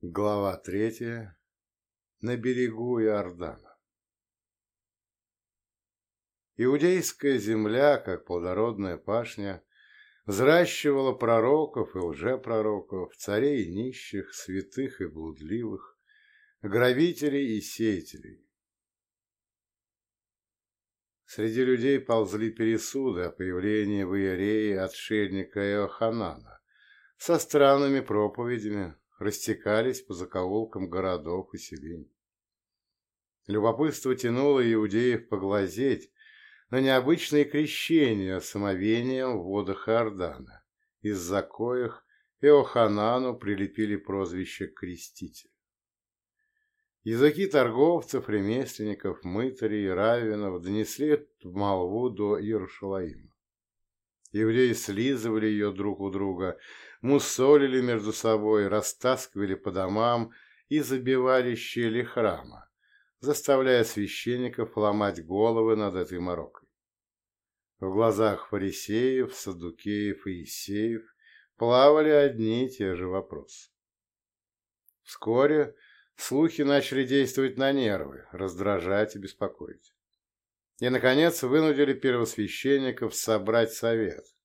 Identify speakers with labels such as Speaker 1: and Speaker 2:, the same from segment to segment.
Speaker 1: Глава третья. На берегу Иордана. Иудейская земля, как плодородная пашня, взращивала пророков и лжепророков, царей и нищих, святых и блудливых, грабителей и сеятелей. Среди людей ползли пересуды о появлении в Иерее отшельника Иоханана со странными проповедями, растекались по закоулкам городов и селений. Любопытство тянуло иудеев поглазеть на необычные крещения с омовением в водах Иордана, из-за коих Иоханану прилепили прозвище «креститель». Языки торговцев, ремесленников, мытарей и раввинов донесли молву до Иерушалаима. Евреи слизывали ее друг у друга, мусолили между собой, растаскивали по домам и забивали щели храма, заставляя священников ломать головы над этой морокой. В глазах фарисеев, садукеев и исеев плавали одни и те же вопросы. Вскоре слухи начали действовать на нервы, раздражать и беспокоить. И, наконец, вынудили первосвященников собрать совет –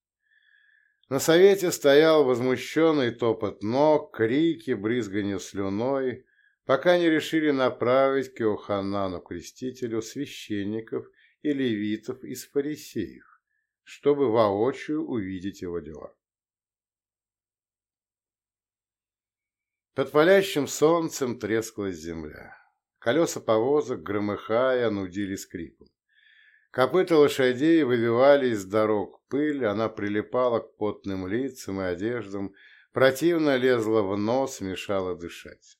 Speaker 1: на совете стоял возмущенный топот ног, крики, брызганье слюной, пока не решили направить к Иоханану Крестителю священников и левитов из фарисеев, чтобы воочию увидеть его дела. Под палящим солнцем трескалась земля. Колеса повозок, громыхая, нудили скрипом. Копыта лошадей выбивали из дорог пыль, она прилипала к потным лицам и одеждам, противно лезла в нос, мешала дышать.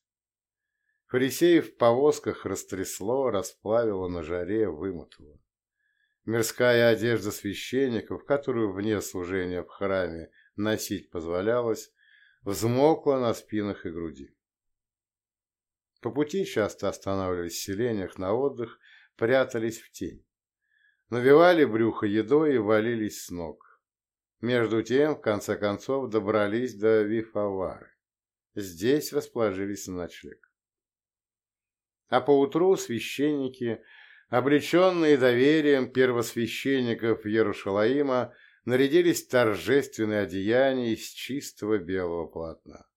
Speaker 1: Фарисеев в повозках растрясло, расплавило на жаре, вымотало. Мирская одежда священников, которую вне служения в храме носить позволялось, взмокла на спинах и груди. По пути часто останавливались в селениях на отдых, прятались в тень навивали брюхо едой и валились с ног. Между тем, в конце концов, добрались до Вифавары. Здесь расположились на ночлег. А поутру священники, облеченные доверием первосвященников Иерушалаима, нарядились в торжественные одеяния из чистого белого полотна.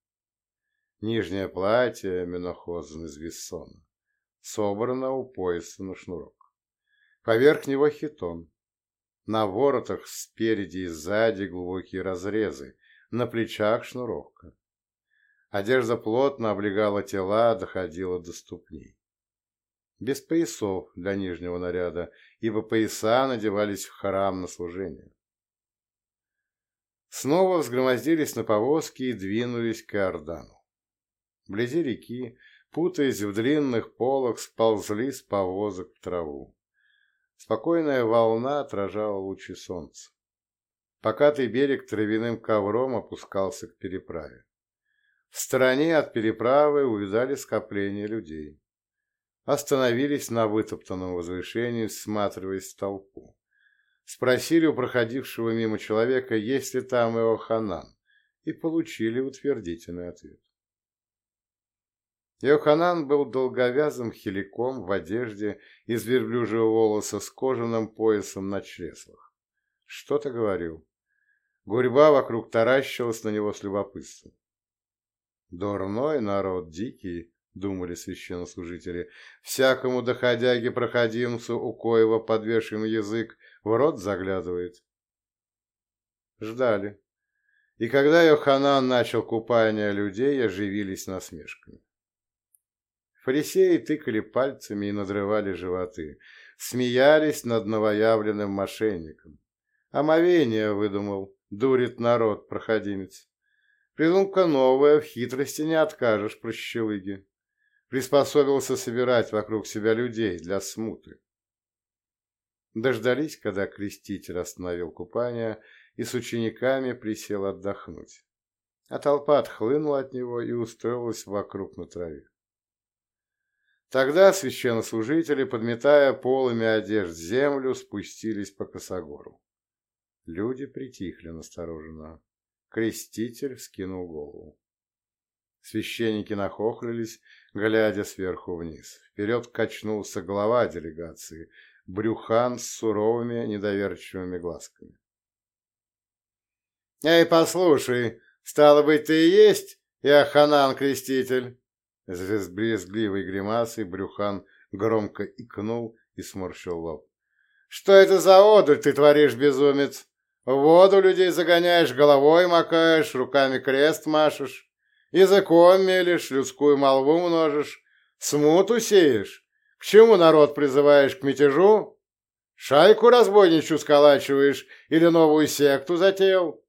Speaker 1: Нижнее платье Менохозен из Виссона собрано у пояса на шнурок. Поверх него хитон. На воротах спереди и сзади глубокие разрезы, на плечах шнуровка. Одежда плотно облегала тела, доходила до ступней. Без поясов для нижнего наряда, ибо пояса надевались в храм на служение. Снова взгромоздились на повозки и двинулись к Иордану. Вблизи реки, путаясь в длинных полах, сползли с повозок в траву. Спокойная волна отражала лучи солнца. Покатый берег травяным ковром опускался к переправе. В стороне от переправы увидали скопление людей. Остановились на вытоптанном возвышении, всматриваясь в толпу. Спросили у проходившего мимо человека, есть ли там Иоханан, и получили утвердительный ответ. Йоханан был долговязым хиликом в одежде из верблюжьего волоса с кожаным поясом на чреслах. Что-то говорил. Гурьба вокруг таращилась на него с любопытством. «Дурной народ, дикий», — думали священнослужители, — «всякому доходяге-проходимцу, у коего подвешен язык, в рот заглядывает». Ждали. И когда Йоханан начал купание людей, оживились насмешками. Фарисеи тыкали пальцами и надрывали животы, смеялись над новоявленным мошенником. Омовение выдумал, дурит народ, проходимец. Придумка новая, в хитрости не откажешь, прощелыги. Приспособился собирать вокруг себя людей для смуты. Дождались, когда креститель остановил купание и с учениками присел отдохнуть. А толпа отхлынула от него и устроилась вокруг на траве. Тогда священнослужители, подметая полами одежд землю, спустились по косогору. Люди притихли настороженно. Креститель вскинул голову. Священники нахохлились, глядя сверху вниз. Вперед качнулся глава делегации, брюхан с суровыми недоверчивыми глазками. «Эй, послушай, стало быть, ты и есть Иоханан Креститель?» С брезгливой гримасой брюхан громко икнул и сморщил лоб. «Что это за одурь ты творишь, безумец? В воду людей загоняешь, головой макаешь, руками крест машешь, языком мелешь, людскую молву множишь, смуту сеешь. К чему народ призываешь к мятежу? Шайку разбойничью сколачиваешь или новую секту затеял?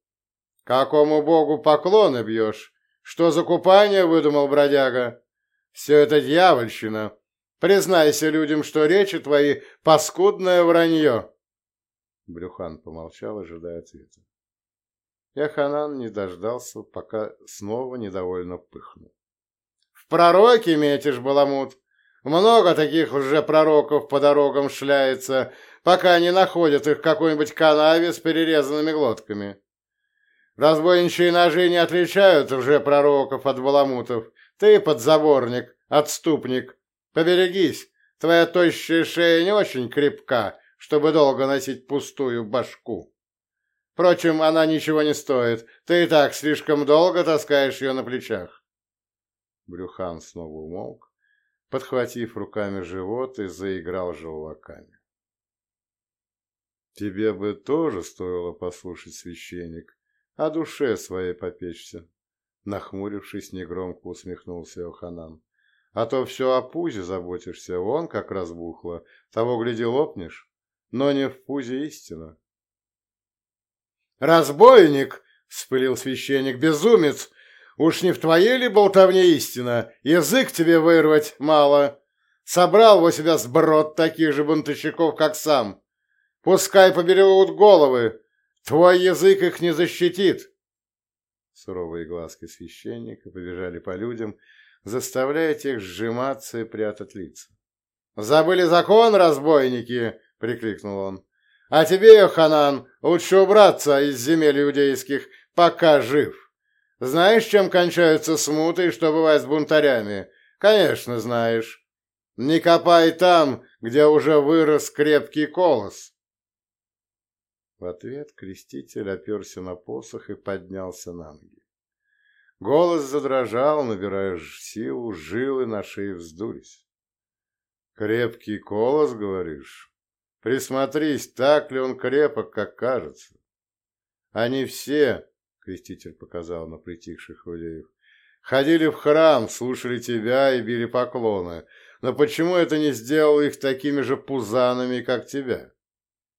Speaker 1: Какому богу поклоны бьешь? Что за купание выдумал бродяга? Все это дьявольщина. Признайся людям, что речи твои — паскудное вранье. Брюхан помолчал, ожидая ответа. Яханан не дождался, пока снова недовольно пыхнул. «В пророке метишь, Баламут! Много таких уже пророков по дорогам шляется, пока не находят их в какой-нибудь канаве с перерезанными глотками. Разбойничьи ножи не отличают уже пророков от баламутов. Ты подзаборник, отступник. Поберегись, твоя тощая шея не очень крепка, чтобы долго носить пустую башку. Впрочем, она ничего не стоит. Ты и так слишком долго таскаешь ее на плечах. Брюхан снова умолк, подхватив руками живот и заиграл желваками. Тебе бы тоже стоило послушать, священник, о душе своей попечься. Нахмурившись, негромко усмехнулся Оханан. А то все о пузе заботишься, вон как разбухло, того, гляди, лопнешь, но не в пузе истина. «Разбойник!» — вспылил священник. «Безумец! Уж не в твоей ли болтовне истина? Язык тебе вырвать мало. Собрал у себя сброд таких же бунтовщиков, как сам. Пускай поберегут головы, Твой язык их не защитит!» Суровые глазки священника побежали по людям, заставляя тех сжиматься и прятать лица. «Забыли закон, разбойники!» — прикрикнул он. «А тебе, Йоханан, лучше убраться из земель иудейских, пока жив. Знаешь, чем кончаются смуты и что бывает с бунтарями? Конечно, знаешь. Не копай там, где уже вырос крепкий колос. В ответ креститель оперся на посох и поднялся на ноги. Голос задрожал, набирая силу, жилы на шее вздулись. «Крепкий колос, говоришь? Присмотрись, так ли он крепок, как кажется. Они все, — креститель показал на притихших иудеев, — ходили в храм, слушали тебя и били поклоны, но почему это не сделало их такими же пузанами, как тебя?»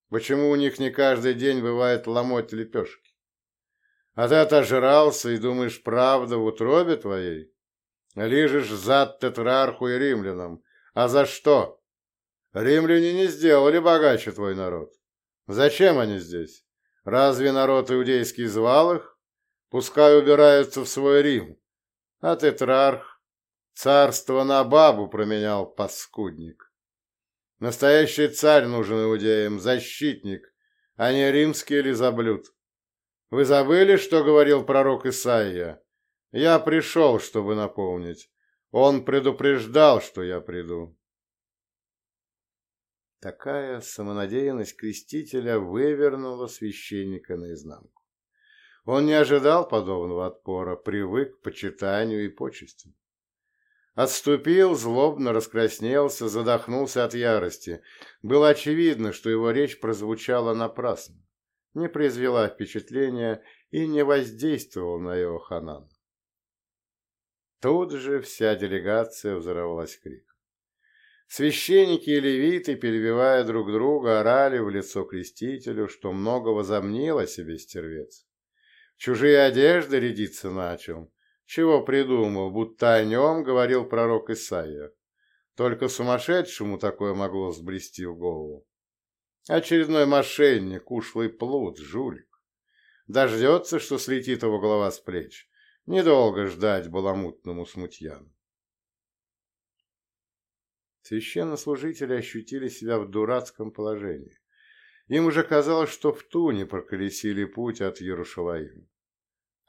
Speaker 1: Почему у них не каждый день бывает ломоть лепешки? А ты отожрался и думаешь, правда в утробе твоей? Лижешь зад тетрарху и римлянам. А за что? Римляне не сделали богаче твой народ. Зачем они здесь? Разве народ иудейский звал их? Пускай убираются в свой Рим. А тетрарх царство на бабу променял, паскудник. Настоящий царь нужен иудеям, защитник, а не римский лизоблюд. Вы забыли, что говорил пророк Исаия? Я пришел, чтобы напомнить. Он предупреждал, что я приду. Такая самонадеянность крестителя вывернула священника наизнанку. Он не ожидал подобного отпора, привык к почитанию и почестям. Отступил, злобно раскраснелся, задохнулся от ярости. Было очевидно, что его речь прозвучала напрасно, не произвела впечатления и не воздействовала на его ханан. Тут же вся делегация взорвалась криком. Священники и левиты, перебивая друг друга, орали в лицо крестителю, что много возомнил себе стервец. Чужие одежды рядиться начал, чего придумал, будто о нем говорил пророк Исаия. Только сумасшедшему такое могло сбрести в голову. Очередной мошенник, ушлый плут, жулик. Дождется, что слетит его голова с плеч. Недолго ждать баламутному смутьяну. Священнослужители ощутили себя в дурацком положении. Им уже казалось, что в Туне проколесили путь от Ярушалаима.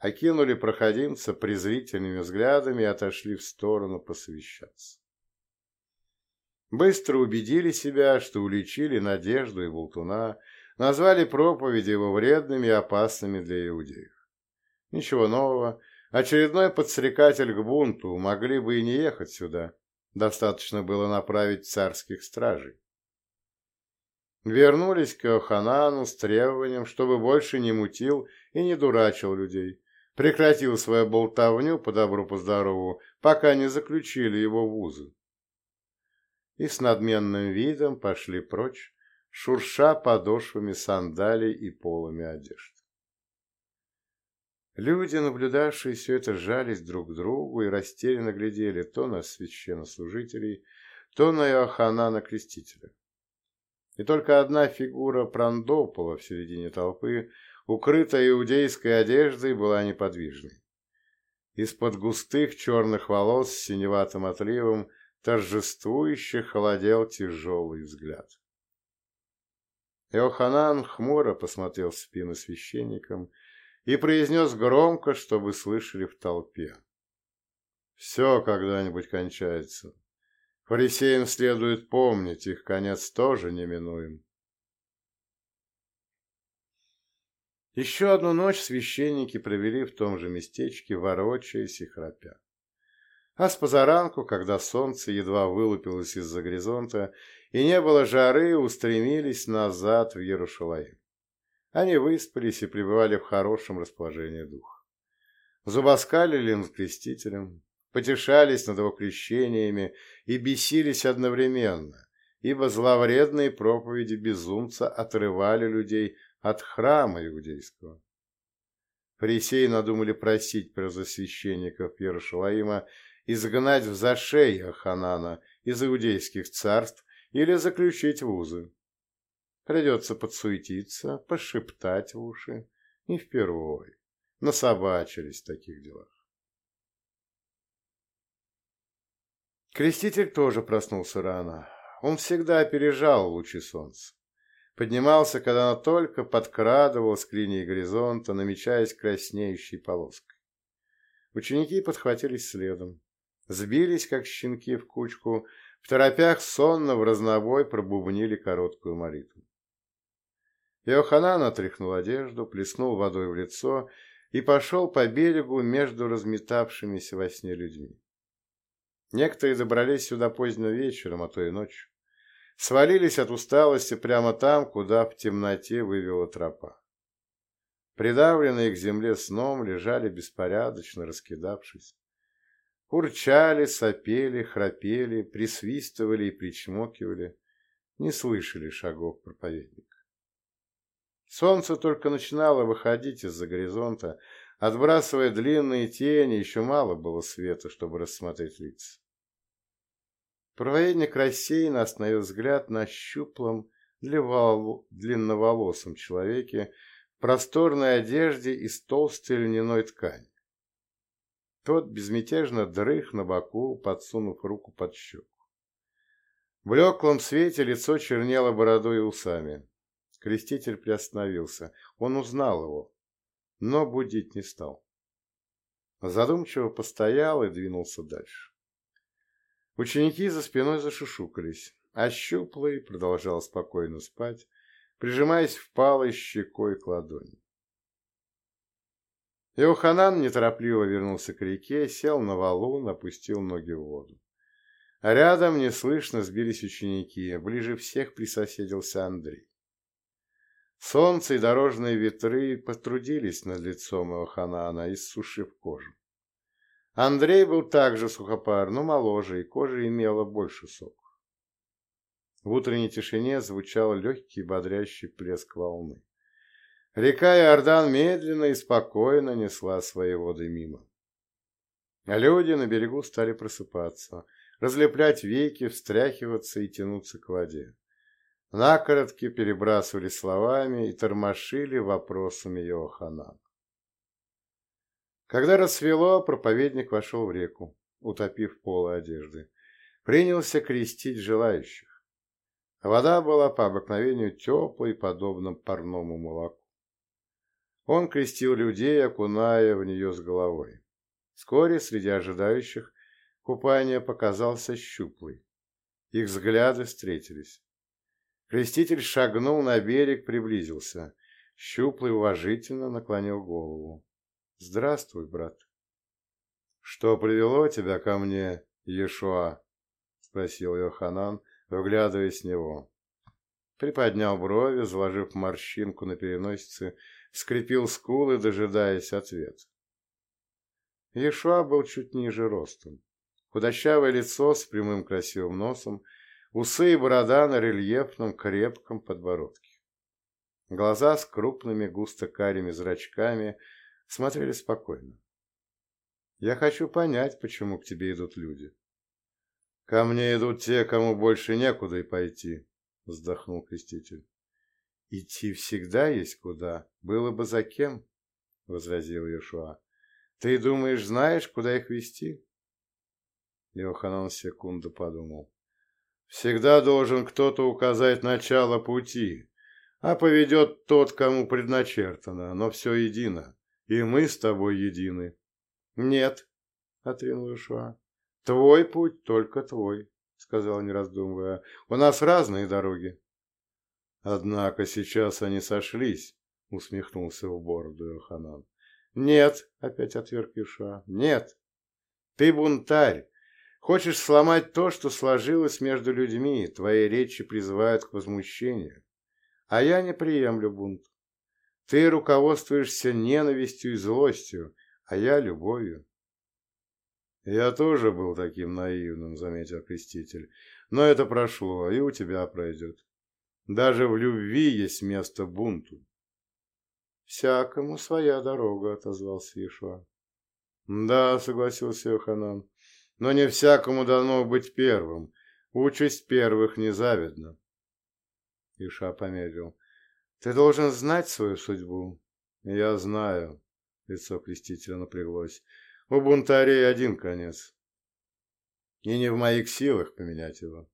Speaker 1: Окинули проходимца презрительными взглядами и отошли в сторону посовещаться. Быстро убедили себя, что уличили Надежду и Болтуна, назвали проповеди его вредными и опасными для иудеев. Ничего нового, очередной подстрекатель к бунту, могли бы и не ехать сюда, достаточно было направить царских стражей. Вернулись к Иоханану с требованием, чтобы больше не мутил и не дурачил людей, прекратил свою болтовню по добру по здорову, пока не заключили его в узы. И с надменным видом пошли прочь, шурша подошвами сандалий и полами одежд. Люди, наблюдавшие все это, жались друг к другу и растерянно глядели то на священнослужителей, то на Иоханана Крестителя. И только одна фигура Прандопола в середине толпы укрытая иудейской одеждой, была неподвижной. Из-под густых черных волос с синеватым отливом торжествующе холодел тяжелый взгляд. Иоханан хмуро посмотрел в спину священникам и произнес громко, чтобы слышали в толпе. «Все когда-нибудь кончается. Фарисеям следует помнить, их конец тоже неминуем. Еще одну ночь священники провели в том же местечке, ворочаясь и храпя. А с позаранку, когда солнце едва вылупилось из-за горизонта и не было жары, устремились назад в Ярушалаим. Они выспались и пребывали в хорошем расположении духа. Зубоскалили над крестителем, потешались над его крещениями и бесились одновременно, ибо зловредные проповеди безумца отрывали людей от храма иудейского. Фарисеи надумали просить первосвященников Иерушалаима изгнать в зашей Ханана из иудейских царств или заключить в узы. Придется подсуетиться, пошептать в уши, не впервой. Насобачились в таких делах. Креститель тоже проснулся рано. Он всегда опережал лучи солнца. Поднимался, когда она только подкрадывалась к линии горизонта, намечаясь краснеющей полоской. Ученики подхватились следом. Сбились, как щенки, в кучку, в торопях сонно в разнобой пробубнили короткую молитву. Иоханан отряхнул одежду, плеснул водой в лицо и пошел по берегу между разметавшимися во сне людьми. Некоторые добрались сюда поздно вечером, а то и ночью свалились от усталости прямо там, куда в темноте вывела тропа. Придавленные к земле сном лежали беспорядочно, раскидавшись. Урчали, сопели, храпели, присвистывали и причмокивали, не слышали шагов проповедника. Солнце только начинало выходить из-за горизонта, отбрасывая длинные тени, еще мало было света, чтобы рассмотреть лица. Проводник рассеянно остановил взгляд на щуплом, длинноволосом человеке в просторной одежде из толстой льняной ткани. Тот безмятежно дрых на боку, подсунув руку под щеку. В блеклом свете лицо чернело бородой и усами. Креститель приостановился. Он узнал его, но будить не стал. Задумчиво постоял и двинулся дальше. Ученики за спиной зашушукались, а щуплый продолжал спокойно спать, прижимаясь впалой щекой к ладони. Иоханан неторопливо вернулся к реке, сел на валун, опустил ноги в воду. А рядом неслышно сбились ученики, ближе всех присоседился Андрей. Солнце и дорожные ветры потрудились над лицом Иоханана, иссушив кожу. Андрей был также сухопар, но моложе, и кожа имела больше сок. В утренней тишине звучал легкий бодрящий плеск волны. Река Иордан медленно и спокойно несла свои воды мимо. Люди на берегу стали просыпаться, разлеплять веки, встряхиваться и тянуться к воде. Накоротки перебрасывали словами и тормошили вопросами Иоханана. Когда рассвело, проповедник вошел в реку, утопив полы одежды. Принялся крестить желающих. Вода была по обыкновению теплой, подобно парному молоку. Он крестил людей, окуная в нее с головой. Вскоре среди ожидающих купания показался щуплый. Их взгляды встретились. Креститель шагнул на берег, приблизился. Щуплый уважительно наклонил голову. «Здравствуй, брат». «Что привело тебя ко мне, Иешуа?» — спросил Йоханан, выглядывая с него. Приподнял брови, заложив морщинку на переносице, скрепил скулы, дожидаясь ответа. Иешуа был чуть ниже ростом. Худощавое лицо с прямым красивым носом, усы и борода на рельефном крепком подбородке. Глаза с крупными густо-карими зрачками смотрели спокойно. Я хочу понять, почему к тебе идут люди. Ко мне идут те, кому больше некуда и пойти, вздохнул креститель. Идти всегда есть куда, было бы за кем, возразил Иешуа. Ты думаешь, знаешь, куда их вести? Иоханан секунду подумал. Всегда должен кто-то указать начало пути, а поведет тот, кому предначертано, но все едино, и мы с тобой едины. «Нет», — отринул Ишуа. «Твой путь только твой», — сказал, не раздумывая. «У нас разные дороги». «Однако сейчас они сошлись», — усмехнулся в бороду Йоханан. «Нет», — опять отверг Ишуа, — «нет. Ты бунтарь. Хочешь сломать то, что сложилось между людьми, твои речи призывают к возмущению. А я не приемлю бунт. Ты руководствуешься ненавистью и злостью, а я любовью. Я тоже был таким наивным, заметил креститель, но это прошло, и у тебя пройдет. Даже в любви есть место бунту. Всякому своя дорога, отозвался Ишуа. Да, согласился Йоханан, но не всякому дано быть первым. Участь первых незавидна. Иша помедлил. Ты должен знать свою судьбу. Я знаю. Лицо крестителя напряглось. У бунтарей один конец. И не в моих силах поменять его.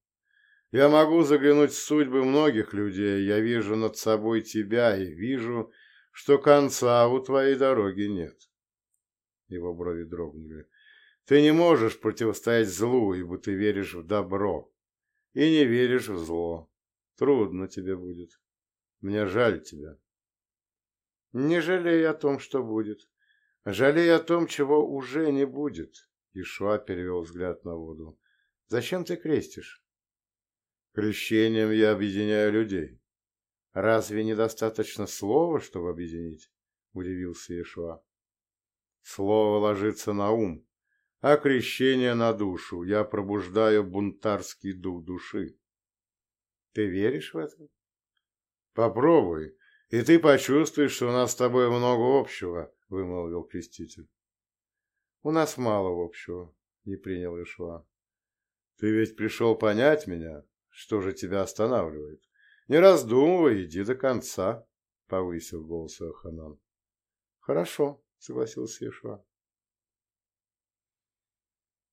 Speaker 1: Я могу заглянуть в судьбы многих людей. Я вижу над собой тебя и вижу, что конца у твоей дороги нет. Его брови дрогнули. Ты не можешь противостоять злу, ибо ты веришь в добро. И не веришь в зло. Трудно тебе будет. Мне жаль тебя. Не жалей о том, что будет. Жалей о том, чего уже не будет. Ишуа перевел взгляд на воду. Зачем ты крестишь? Крещением я объединяю людей. Разве недостаточно слова, чтобы объединить? Удивился Ишуа. Слово ложится на ум, а крещение на душу. Я пробуждаю бунтарский дух души. Ты веришь в это? Попробуй. И ты почувствуешь, что у нас с тобой много общего, — вымолвил креститель. У нас мало общего, — не принял Ишуа. Ты ведь пришел понять меня, что же тебя останавливает. Не раздумывай, иди до конца, — повысил голос Аханан. Хорошо, — согласился Ишуа.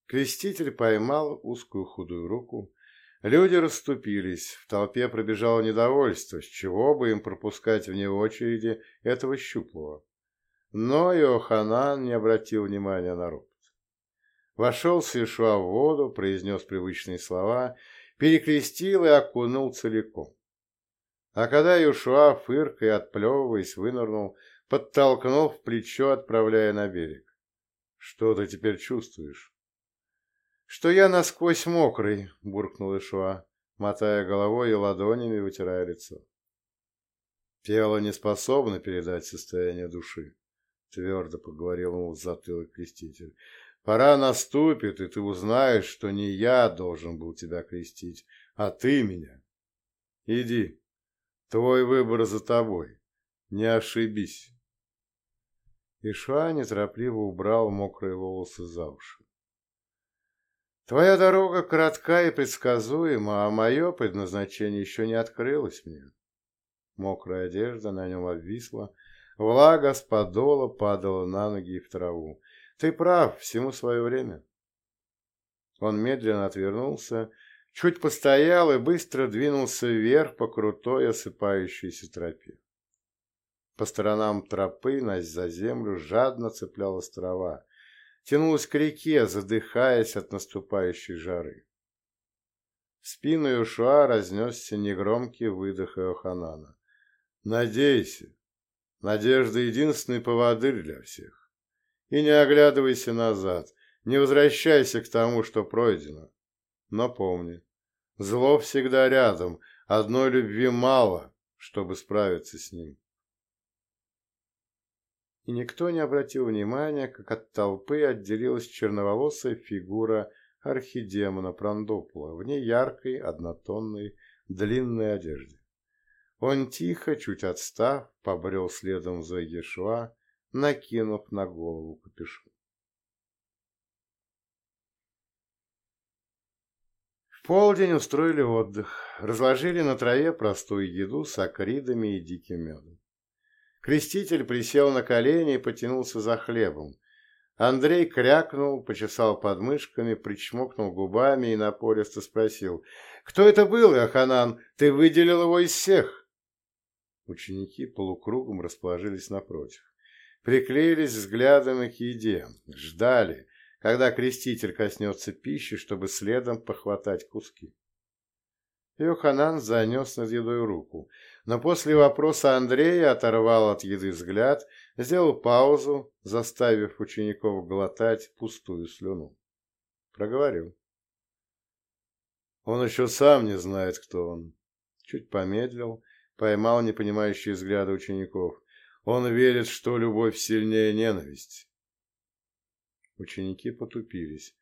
Speaker 1: Креститель поймал узкую худую руку, Люди расступились, в толпе пробежало недовольство, с чего бы им пропускать вне очереди этого щуплого. Но Иоханан не обратил внимания на ропот. Вошел с Иешуа в воду, произнес привычные слова, перекрестил и окунул целиком. А когда Иешуа, фыркой отплевываясь, вынырнул, подтолкнул в плечо, отправляя на берег. «Что ты теперь чувствуешь?» «Что я насквозь мокрый», — буркнул Ишуа, мотая головой и ладонями вытирая лицо. «Тело не способно передать состояние души», — твердо поговорил ему в затылок креститель. «Пора наступит, и ты узнаешь, что не я должен был тебя крестить, а ты меня. Иди, твой выбор за тобой, не ошибись». Ишуа неторопливо убрал мокрые волосы за уши. Твоя дорога коротка и предсказуема, а мое предназначение еще не открылось мне. Мокрая одежда на нем обвисла, влага с подола падала на ноги и в траву. Ты прав, всему свое время. Он медленно отвернулся, чуть постоял и быстро двинулся вверх по крутой осыпающейся тропе. По сторонам тропы насть за землю жадно цеплялась трава, тянулась к реке, задыхаясь от наступающей жары. В спину Иошуа разнесся негромкий выдох Иоханана. «Надейся! Надежда — единственный поводырь для всех. И не оглядывайся назад, не возвращайся к тому, что пройдено. Но помни, зло всегда рядом, одной любви мало, чтобы справиться с ним. И никто не обратил внимания, как от толпы отделилась черноволосая фигура архидемона Прандопула в неяркой, однотонной, длинной одежде. Он тихо, чуть отстав, побрел следом за Ешуа, накинув на голову капюшон. В полдень устроили отдых, разложили на траве простую еду с акридами и диким медом. Креститель присел на колени и потянулся за хлебом. Андрей крякнул, почесал подмышками, причмокнул губами и напористо спросил. «Кто это был, Аханан? Ты выделил его из всех?» Ученики полукругом расположились напротив. Приклеились взглядом к еде, ждали, когда креститель коснется пищи, чтобы следом похватать куски. Йоханан занес над едой руку, но после вопроса Андрея оторвал от еды взгляд, сделал паузу, заставив учеников глотать пустую слюну. Проговорил. Он еще сам не знает, кто он. Чуть помедлил, поймал непонимающие взгляды учеников. Он верит, что любовь сильнее ненависти. Ученики потупились.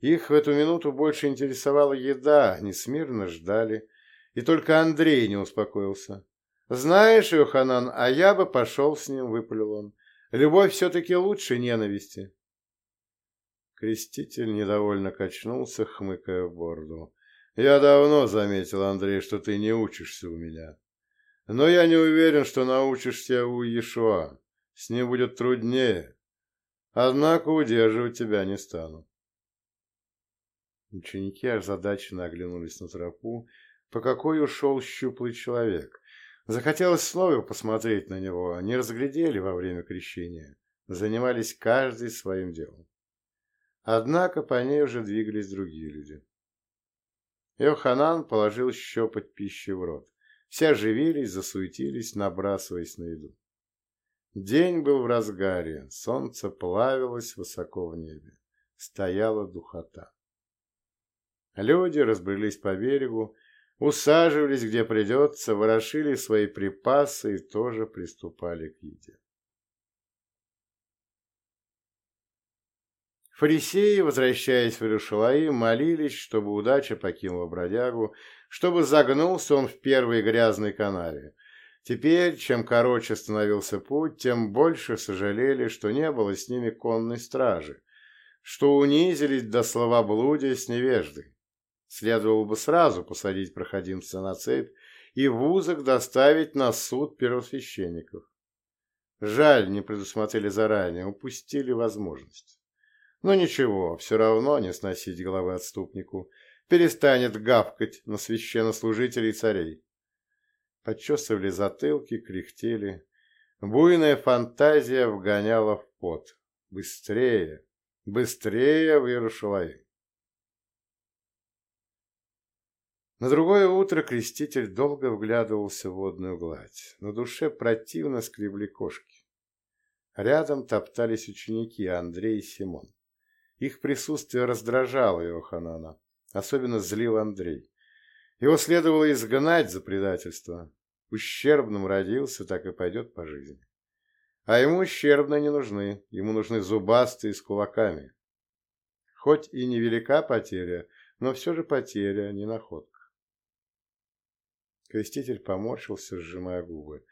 Speaker 1: Их в эту минуту больше интересовала еда, они смирно ждали. И только Андрей не успокоился. «Знаешь, Йоханан, а я бы пошел с ним», — выпалил он. «Любовь все-таки лучше ненависти». Креститель недовольно качнулся, хмыкая в борду. «Я давно заметил, Андрей, что ты не учишься у меня. Но я не уверен, что научишься у Иешуа. С ним будет труднее. Однако удерживать тебя не стану. Ученики озадаченно оглянулись на тропу, по какой ушел щуплый человек. Захотелось снова посмотреть на него, они разглядели во время крещения, занимались каждый своим делом. Однако по ней уже двигались другие люди. Йоханан положил щепоть пищи в рот. Все оживились, засуетились, набрасываясь на еду. День был в разгаре, солнце плавилось высоко в небе. Стояла духота. Люди разбрелись по берегу, усаживались где придется, ворошили свои припасы и тоже приступали к еде. Фарисеи, возвращаясь в Иерушалаим, молились, чтобы удача покинула бродягу, чтобы загнулся он в первой грязной канаве. Теперь, чем короче становился путь, тем больше сожалели, что не было с ними конной стражи, что унизились до словоблудия с невеждой. Следовало бы сразу посадить проходимца на цепь и в узок доставить на суд первосвященников. Жаль, не предусмотрели заранее, упустили возможность. Но ничего, все равно не сносить головы отступнику, перестанет гавкать на священнослужителей царей. Подчесывали затылки, кряхтели. Буйная фантазия вгоняла в пот. Быстрее, быстрее в Иерушалаим. На другое утро креститель долго вглядывался в водную гладь. На душе противно скребли кошки. Рядом топтались ученики Андрей и Симон. Их присутствие раздражало Иоханана. Особенно злил Андрей. Его следовало изгнать за предательство. Ущербным родился, так и пойдет по жизни. А ему ущербно не нужны, ему нужны зубастые с кулаками. Хоть и невелика потеря, но все же потеря, а не находка. Креститель поморщился, сжимая губы.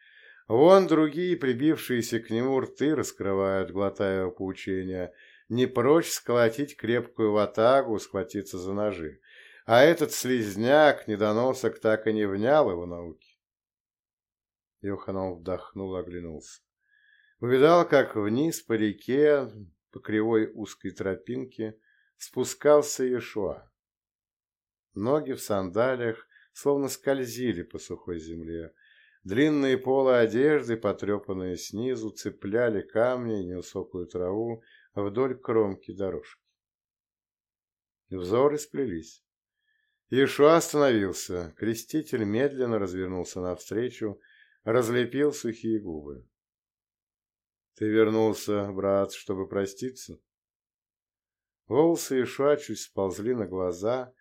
Speaker 1: Вон другие, прибившиеся к нему рты, раскрывают, глотая поучения, не прочь сколотить крепкую ватагу, схватиться за ножи. А этот слизняк, недоносок, так и не внял его науки. Йоханан вдохнул и оглянулся. Увидал, как вниз по реке, по кривой узкой тропинке, спускался Иешуа. Ноги в сандалиях словно скользили по сухой земле. Длинные полы одежды, потрепанные снизу, цепляли камни и невысокую траву вдоль кромки дорожки. Взоры сплелись. Иешуа остановился. Креститель медленно развернулся навстречу, разлепил сухие губы. «Ты вернулся, брат, чтобы проститься?» Волосы Иешуа чуть сползли на глаза,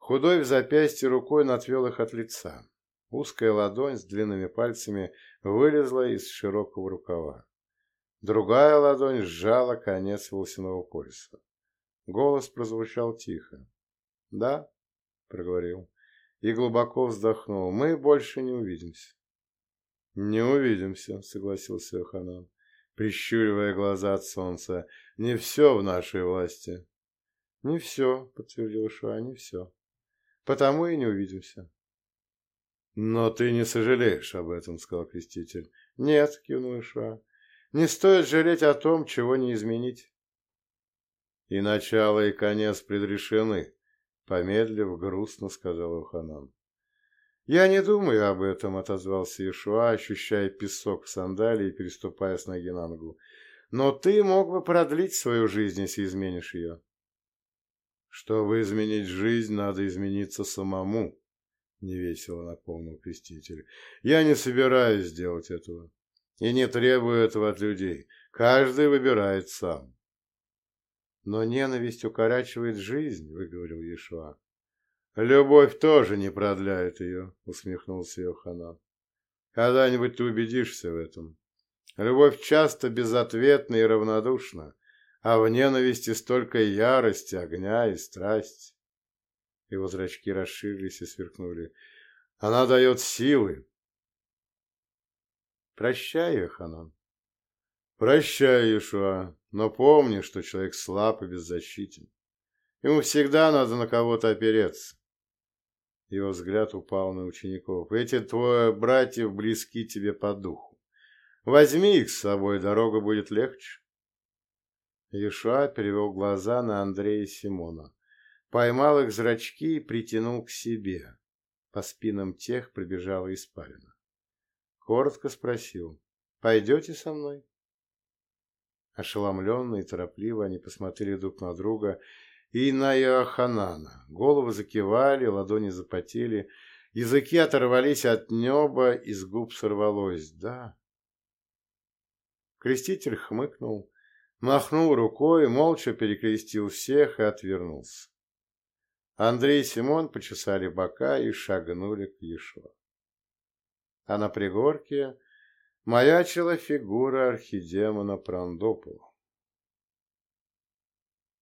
Speaker 1: худой в запястье рукой отвел их от лица. Узкая ладонь с длинными пальцами вылезла из широкого рукава. Другая ладонь сжала конец волосяного пояса. Голос прозвучал тихо. «Да», — проговорил, и глубоко вздохнул, — «мы больше не увидимся». «Не увидимся», — согласился Йоханан, прищуривая глаза от солнца. «Не все в нашей власти». «Не все», — подтвердил Шуа, — «не все. Потому и не увидимся». «Но ты не сожалеешь об этом», — сказал Креститель. «Нет», — кивнул Шуа, — «не стоит жалеть о том, чего не изменить». «И начало, и конец предрешены», — помедлив, грустно сказал Уханан. «Я не думаю об этом», — отозвался Ишуа, ощущая песок в сандалии и переступая с ноги на ногу. «Но ты мог бы продлить свою жизнь, если изменишь ее». «Чтобы изменить жизнь, надо измениться самому», — невесело напомнил Креститель. «Я не собираюсь делать этого и не требую этого от людей. Каждый выбирает сам». «Но ненависть укорачивает жизнь», — выговорил Иешуа. «Любовь тоже не продляет ее», — усмехнулся Йоханан. «Когда-нибудь ты убедишься в этом. Любовь часто безответна и равнодушна, а в ненависти столько ярости, огня и страсти». Его зрачки расширились и сверкнули. «Она дает силы». «Прощай, Йоханан». «Прощай, Иешуа, но помни, что человек слаб и беззащитен. Ему всегда надо на кого-то опереться. Его взгляд упал на учеников. «Эти твои братья близки тебе по духу. Возьми их с собой, дорога будет легче». Иешуа перевел глаза на Андрея Симона, поймал их зрачки и притянул к себе. По спинам тех пробежала испарина. Коротко спросил, «Пойдете со мной?» Ошеломленно и торопливо они посмотрели друг на друга и на Иоханана. Головы закивали, ладони запотели, языки оторвались от неба, из губ сорвалось «да». Креститель хмыкнул, махнул рукой, молча перекрестил всех и отвернулся. Андрей и Симон почесали бока и шагнули к Ешуа. А на пригорке маячила фигура архидемона Прандопола.